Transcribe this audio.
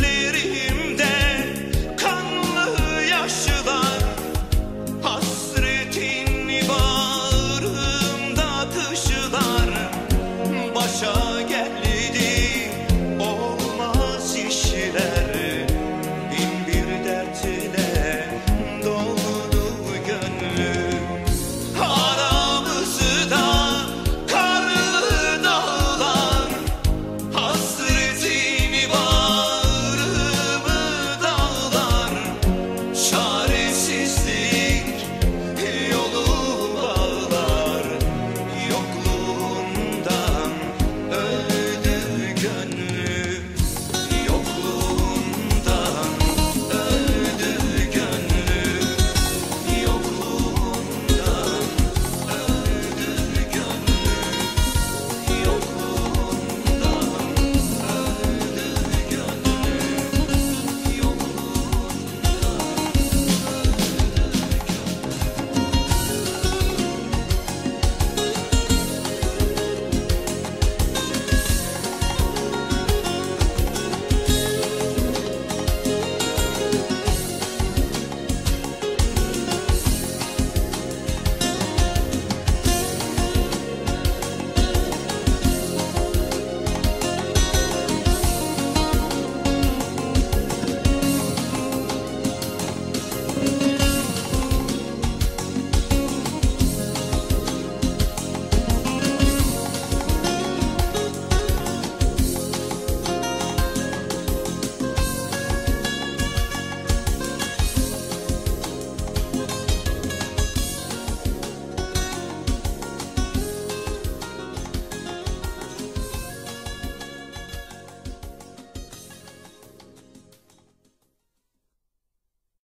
Gözlerimde kanlı yaşlar. Hasretin bağrımda taşılar Başa